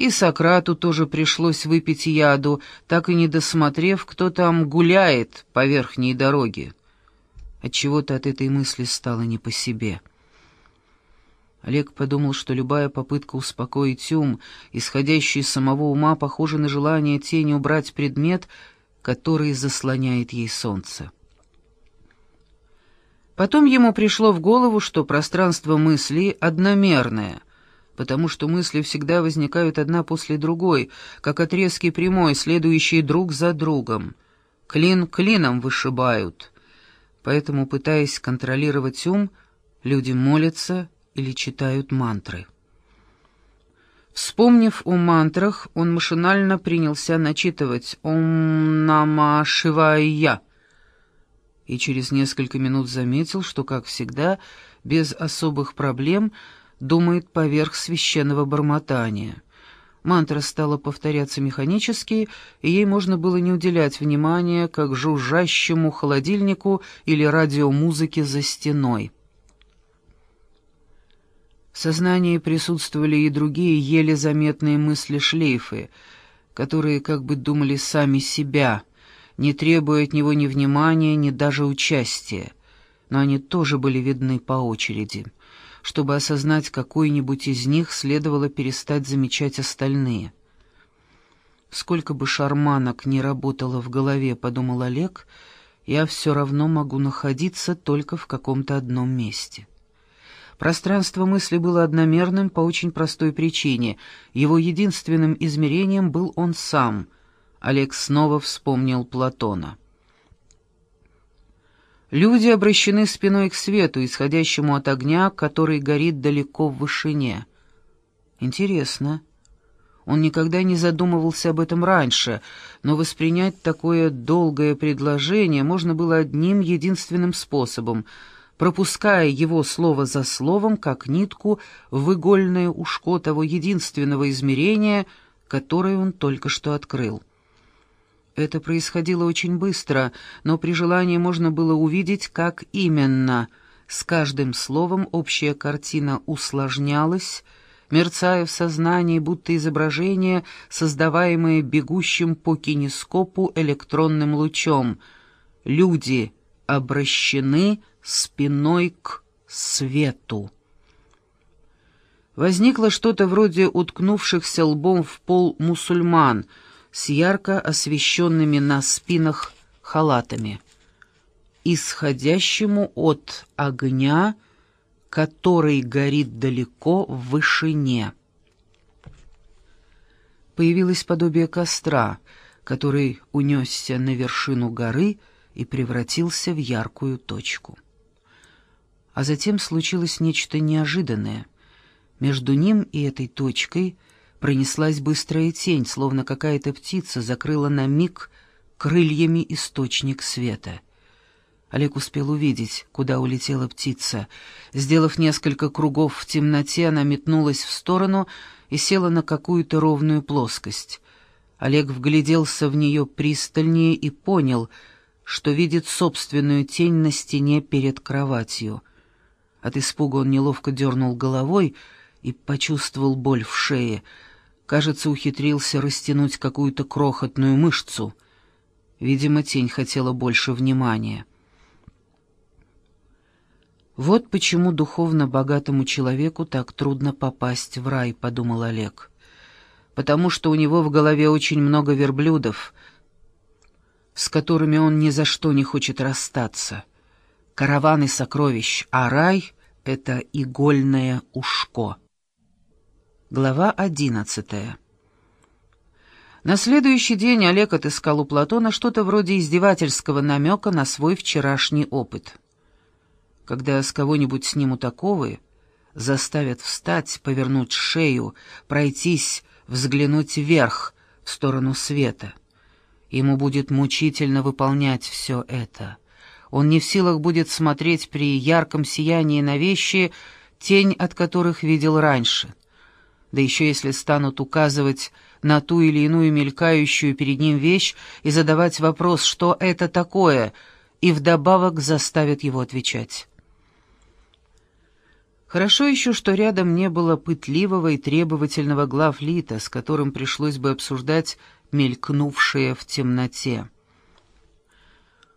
И Сократу тоже пришлось выпить яду, так и не досмотрев, кто там гуляет по верхней дороге. Отчего-то от этой мысли стало не по себе. Олег подумал, что любая попытка успокоить ум, исходящий из самого ума, похожа на желание тени убрать предмет, который заслоняет ей солнце. Потом ему пришло в голову, что пространство мысли одномерное, потому что мысли всегда возникают одна после другой, как отрезки прямой, следующие друг за другом. Клин клином вышибают. Поэтому, пытаясь контролировать ум, люди молятся или читают мантры. Вспомнив о мантрах, он машинально принялся начитывать «Ом Нама Шивая» и через несколько минут заметил, что, как всегда, без особых проблем думает поверх священного бормотания. Мантра стала повторяться механически, и ей можно было не уделять внимания, как жужжащему холодильнику или радиомузыке за стеной. В сознании присутствовали и другие еле заметные мысли-шлейфы, которые как бы думали сами себя, не требуя от него ни внимания, ни даже участия, но они тоже были видны по очереди. Чтобы осознать какой-нибудь из них, следовало перестать замечать остальные. «Сколько бы шарманок не работало в голове», — подумал Олег, — «я все равно могу находиться только в каком-то одном месте». Пространство мысли было одномерным по очень простой причине. Его единственным измерением был он сам. Олег снова вспомнил Платона. Люди обращены спиной к свету, исходящему от огня, который горит далеко в вышине. Интересно. Он никогда не задумывался об этом раньше, но воспринять такое долгое предложение можно было одним единственным способом — пропуская его слово за словом, как нитку в игольное ушко того единственного измерения, которое он только что открыл. Это происходило очень быстро, но при желании можно было увидеть, как именно. С каждым словом общая картина усложнялась, мерцая в сознании, будто изображение, создаваемое бегущим по кинескопу электронным лучом. Люди обращены спиной к свету. Возникло что-то вроде уткнувшихся лбом в пол мусульман с ярко освещенными на спинах халатами, исходящему от огня, который горит далеко в вышине. Появилось подобие костра, который унесся на вершину горы и превратился в яркую точку. А затем случилось нечто неожиданное. Между ним и этой точкой пронеслась быстрая тень, словно какая-то птица закрыла на миг крыльями источник света. Олег успел увидеть, куда улетела птица. Сделав несколько кругов в темноте, она метнулась в сторону и села на какую-то ровную плоскость. Олег вгляделся в нее пристальнее и понял, что видит собственную тень на стене перед кроватью — от испуга он неловко дернул головой и почувствовал боль в шее. Кажется, ухитрился растянуть какую-то крохотную мышцу. Видимо, тень хотела больше внимания. «Вот почему духовно богатому человеку так трудно попасть в рай», — подумал Олег. «Потому что у него в голове очень много верблюдов, с которыми он ни за что не хочет расстаться» караваны сокровищ, а рай — это игольное ушко. Глава одиннадцатая. На следующий день Олег отыскал у Платона что-то вроде издевательского намека на свой вчерашний опыт. Когда с кого-нибудь снимут оковы, заставят встать, повернуть шею, пройтись, взглянуть вверх, в сторону света. Ему будет мучительно выполнять все это — он не в силах будет смотреть при ярком сиянии на вещи, тень от которых видел раньше. Да еще если станут указывать на ту или иную мелькающую перед ним вещь и задавать вопрос, что это такое, и вдобавок заставят его отвечать. Хорошо еще, что рядом не было пытливого и требовательного главлита, с которым пришлось бы обсуждать мелькнувшее в темноте.